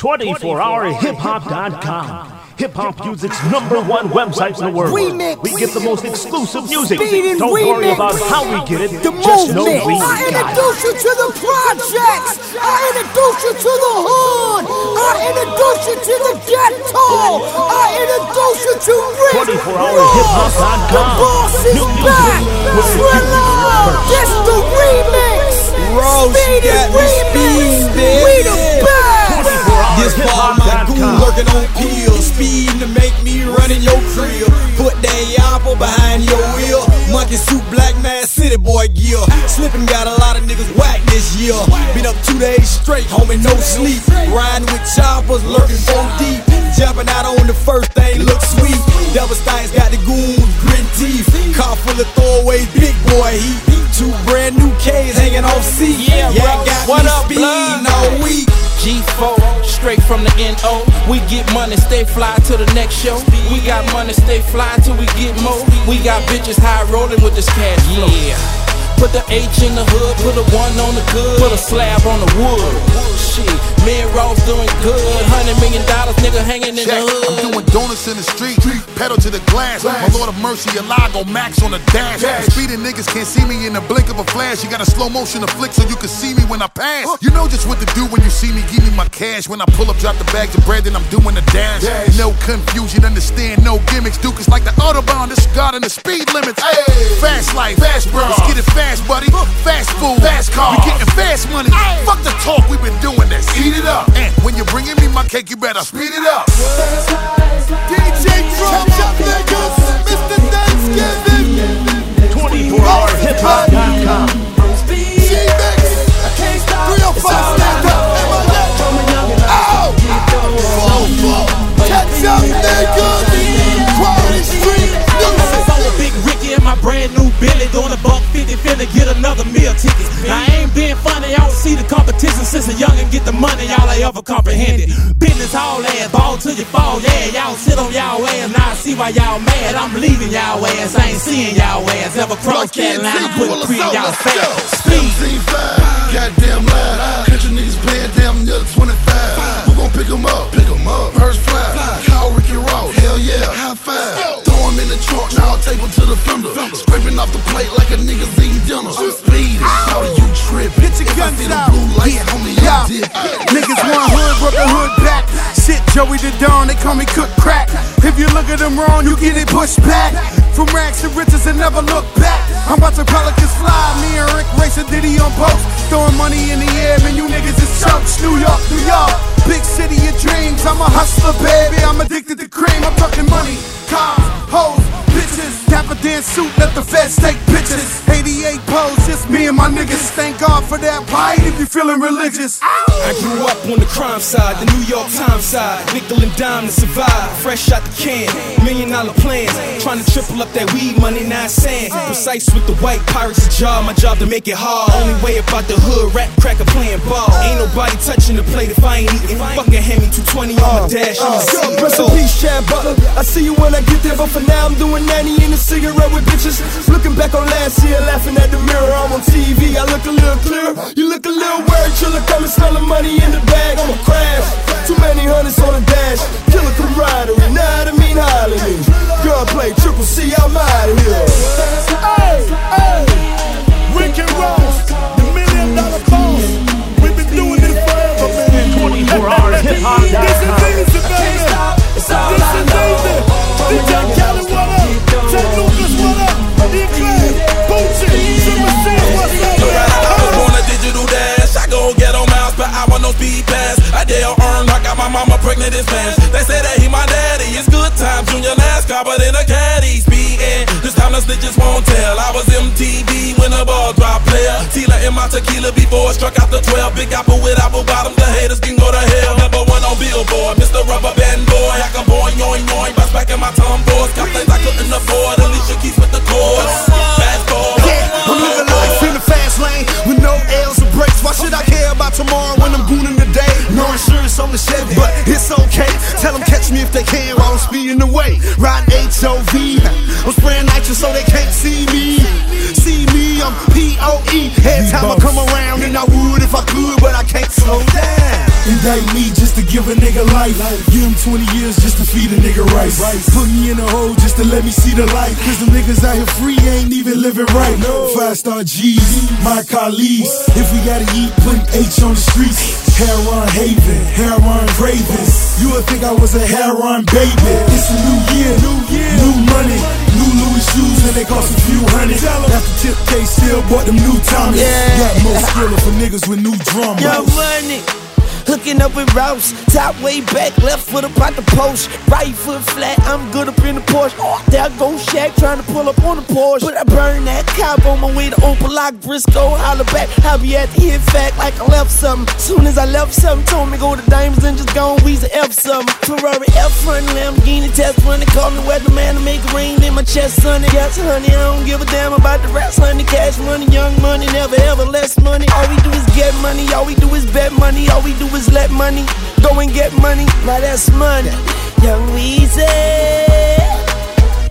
24hourhiphop.com. Hip hop music's number one website in the world. Remix. We get the most exclusive music. Speed and Don't worry about how we get it. The Just know we I got it. introduce you to the projects. I introduce you to the hood. I introduce you to the ghetto. I introduce you to Rick 24hourhiphop.com. The boss New music back. with Thriller. This the remix. Rose Speed got and me remix. Working on pills, speeding to make me run in your crib. Put that apple behind your wheel. Monkey suit, black man, city boy gear. Slipping got a lot of niggas whack this year. Been up two days straight, homie, no sleep. Riding with choppers, lurking so deep. Jumping out on the first thing, look sweet. Double stines got the goons, grit teeth. Car full of throwaways, big boy heat. Two brand new K's hanging off seat. Yeah, bro. got What me up, speeding all week. G4, straight from the NO. We get money, stay fly to the next show. We got money, stay fly till we get more. We got bitches high rolling with this cash flow. Yeah. Put the H in the hood, put a one on the good, put a slab on the wood. Shit, me and Ross doing good. Hundred million dollars, nigga hanging in the Check. I'm doing donuts in the street, pedal to the glass. My Lord of mercy, Allah go max on the dash. Speeding niggas can't see me in the blink of a flash. You got a slow motion to flick so you can see me when I pass. You know just what to do when you see me. Give me my cash. When I pull up, drop the bags of bread, then I'm doing the dash. No confusion, understand no gimmicks. Duke is like the Autobahn, disregarding the speed limits. Fast life, fast bro. Let's get it fast, buddy. Fast food, fast car. We getting fast money. Fuck the talk, we been doing this. Eat it up. And when you're bringing me my cake, you better speed it up. DJ Drama up niggas, Mr. Thanksgiving. 24hourhiphop.com. G-Mix, 305 stand up, Eminem. Ow! Catch up niggas, Quality Street Music. I'm a big Ricky in my brand new Billy, doing a buck 50, finna get another meal ticket. I ain't being funny, I don't see the competition since a youngin' get the money, y'all ain't ever comprehended. Business all ass, ball till you fall, yeah, y'all sit on y'all ass, now I see why y'all mad. I'm leaving y'all ass, I ain't seeing y'all ass, ever cross that line, I'm putting three of y'all fast. Speed. Goddamn loud. Country niggas playing damn near 25. Who gon' pick 'em up? Pick 'em up. First fly. Call Ricky Ross. Hell yeah. High five. Throw 'em in the trunk. Now I'll tape 'em to the fender. Scraping off the plate like a nigga's eating dinner. Guns out. homie, Yeah. Niggas want hood, brought the hood back. Shit, Joey the Dawn, they call me cook crack. If you look at them wrong, you get it pushed back. From rags to riches and never look back. I'm about to pelicans fly. Me and Rick racing Diddy on post. Throwing money in the air, man, you niggas is chumps. New York, New York. Big city of dreams. I'm a hustler, baby. I'm addicted to cream. I'm talking money, cars, hoes, bitches. Dapper dance suit, let the feds take pictures. Thank God for that pride if you feeling religious. I grew up on the crime side, the New York Times side. Nickel and dime to survive. Fresh out the can, million dollar plans. Trying to triple up that weed money, nine cents. Precise with the white pirates, a job. My job to make it hard. Only way about the hood, rap cracker playing ball. Ain't nobody touching the plate if I ain't eating. Fucking hand me 220 on my dash. I'm I see you when I get there, but for now I'm doing 90 in a cigarette with bitches. Looking back on last year, laughing at the mirror. I'm on TV, I look a little clearer. You look a little worried, chiller coming, smelling money in the mama pregnant in smash. They say that he my daddy. It's good time, junior NASCAR, but in a caddy speeding. This time the snitches won't tell. I was MTV when the ball drop player. Tila in my tequila before it struck out the 12. Big apple with apple bottoms. The haters can go to hell. Number one on Billboard, Mr. Rubber Band Boy. I can boy, yoin, yoin, bust back in my tomboys. Got things I couldn't afford. Alicia Keys with the chords. Fast forward. Yeah, I'm living life in the fast lane with no L's or breaks. Why should I care about tomorrow when I'm gooning On the Chevy, but it's okay. Tell them catch me if they can while I'm speeding away. Ride HOV. I'm spraying nitrous so they can't see me. See me, I'm P-O-E. Every time I come around, and I would if I could, but I can't slow down. Indict me just to give a nigga life. Give him 20 years just to feed a nigga rice. Put me in a hole just to let me see the light. Cause the niggas out here free ain't even living right. Five star G's, my colleagues. If we gotta eat, put H on the streets. Heron Haven, Heron Ravens. You would think I was a Heron baby. It's a new year, new year, new money, new Louis shoes, and they cost a few hundred. After Tip K still bought them new Tommys. Yeah. Got more skrilla for niggas with new drama. Young money. Hooking up with Ross, top way back, left foot up out the post, right foot flat, I'm good up in the Porsche. There I go Shaq trying to pull up on the Porsche, but I burn that cop on my way to Opal Lock, Briscoe, holla back. I'll be at the hit fact like I left something. Soon as I left something, told me go to Diamonds and just go and Weezy F something. Ferrari F front, Lamborghini test running, call me weatherman to make it rain in my chest, sonny. Yes, honey, I don't give a damn about the rest, honey. Cash money, young money, never ever less money. All we do is get money, all we do is bet money, all we do is let money go and get money. Now that's money. Young Weezy.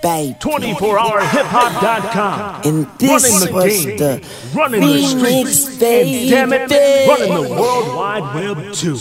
Babe. 24hourhiphop.com. And this running the was game, the running the streets, and damn it, baby. running the World Wide Web too.